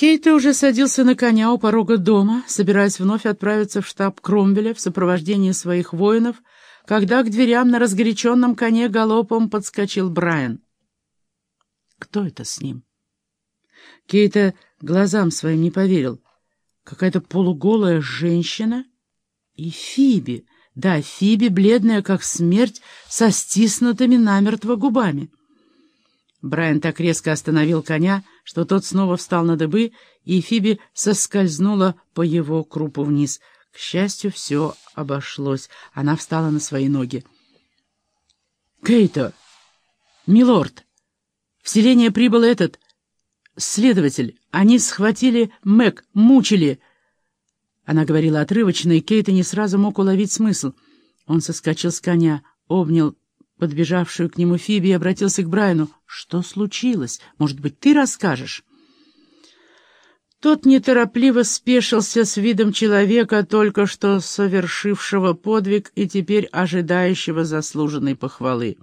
Кейта уже садился на коня у порога дома, собираясь вновь отправиться в штаб Кромвеля в сопровождении своих воинов, когда к дверям на разгоряченном коне галопом подскочил Брайан. Кто это с ним? Кейта глазам своим не поверил. Какая-то полуголая женщина и Фиби. Да, Фиби, бледная как смерть, со стиснутыми намертво губами. Брайан так резко остановил коня, что тот снова встал на дыбы, и Фиби соскользнула по его крупу вниз. К счастью, все обошлось. Она встала на свои ноги. «Кейто! Милорд! В селение прибыл этот... следователь. Они схватили Мэг, мучили...» Она говорила отрывочно, и Кейто не сразу мог уловить смысл. Он соскочил с коня, обнял подбежавшую к нему Фиби обратился к Брайану. «Что случилось? Может быть, ты расскажешь?» Тот неторопливо спешился с видом человека, только что совершившего подвиг и теперь ожидающего заслуженной похвалы.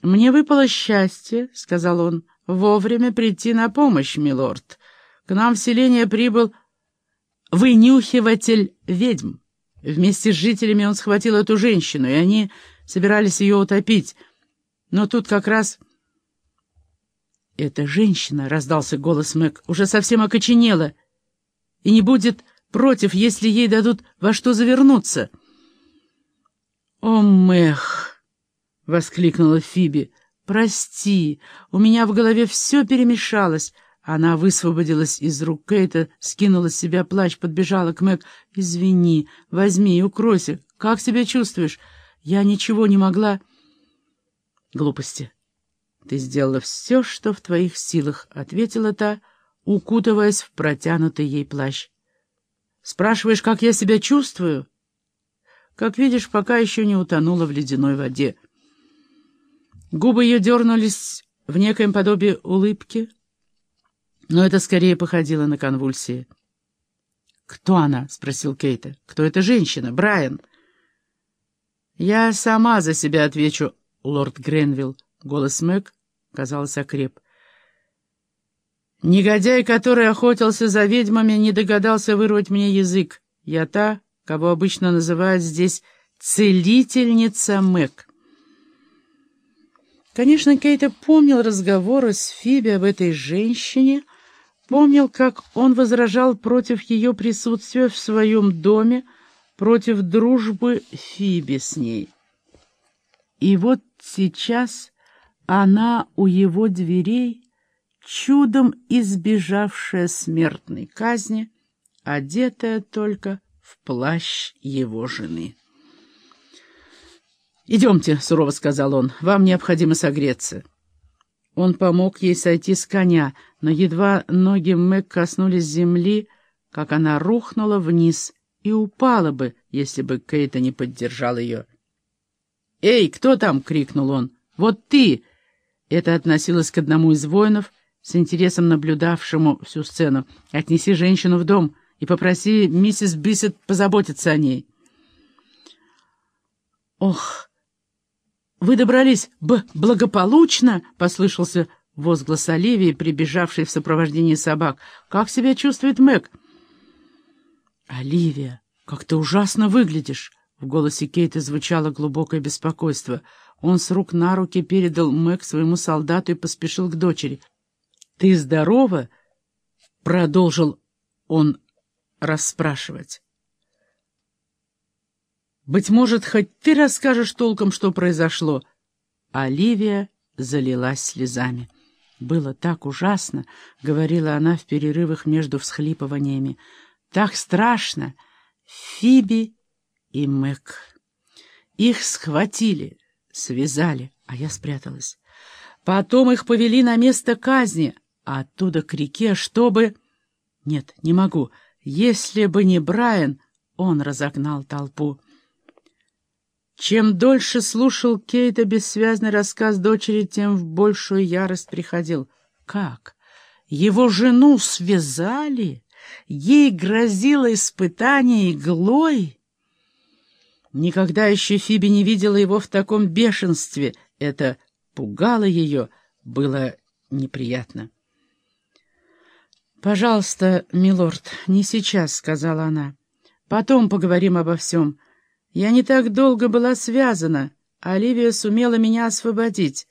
«Мне выпало счастье», — сказал он, — «вовремя прийти на помощь, милорд. К нам в селение прибыл вынюхиватель ведьм. Вместе с жителями он схватил эту женщину, и они собирались ее утопить. Но тут как раз... «Эта женщина», — раздался голос Мэг, — «уже совсем окоченела и не будет против, если ей дадут во что завернуться». «О, Мэх!» — воскликнула Фиби. «Прости, у меня в голове все перемешалось». Она высвободилась из рук Кейта, скинула с себя плащ, подбежала к Мэг. «Извини, возьми и укройся. Как себя чувствуешь?» Я ничего не могла... Глупости. Ты сделала все, что в твоих силах, — ответила та, укутываясь в протянутый ей плащ. Спрашиваешь, как я себя чувствую? Как видишь, пока еще не утонула в ледяной воде. Губы ее дернулись в некоем подобии улыбки, но это скорее походило на конвульсии. «Кто она?» — спросил Кейта. «Кто эта женщина? Брайан?» «Я сама за себя отвечу, лорд Гренвилл». Голос Мэг, казалось, окреп. «Негодяй, который охотился за ведьмами, не догадался вырвать мне язык. Я та, кого обычно называют здесь целительница Мэг». Конечно, Кейта помнил разговоры с Фиби об этой женщине, помнил, как он возражал против ее присутствия в своем доме, против дружбы Фиби с ней. И вот сейчас она у его дверей, чудом избежавшая смертной казни, одетая только в плащ его жены. «Идемте», — сурово сказал он, — «вам необходимо согреться». Он помог ей сойти с коня, но едва ноги Мэг коснулись земли, как она рухнула вниз и упала бы, если бы Кейта не поддержал ее. «Эй, кто там?» — крикнул он. «Вот ты!» Это относилось к одному из воинов, с интересом наблюдавшему всю сцену. «Отнеси женщину в дом и попроси миссис Бисет позаботиться о ней». «Ох, вы добрались б благополучно!» — послышался возглас Оливии, прибежавшей в сопровождении собак. «Как себя чувствует Мэг?» «Оливия, как ты ужасно выглядишь!» В голосе Кейта звучало глубокое беспокойство. Он с рук на руки передал Мэг своему солдату и поспешил к дочери. «Ты здорова?» — продолжил он расспрашивать. «Быть может, хоть ты расскажешь толком, что произошло?» Оливия залилась слезами. «Было так ужасно», — говорила она в перерывах между всхлипываниями. Так страшно! Фиби и Мэг. Их схватили, связали, а я спряталась. Потом их повели на место казни, а оттуда к реке, чтобы... Нет, не могу. Если бы не Брайан, он разогнал толпу. Чем дольше слушал Кейта бессвязный рассказ дочери, тем в большую ярость приходил. Как? Его жену связали? Ей грозило испытание иглой. Никогда еще Фиби не видела его в таком бешенстве. Это пугало ее, было неприятно. «Пожалуйста, милорд, не сейчас», — сказала она. «Потом поговорим обо всем. Я не так долго была связана, Оливия сумела меня освободить.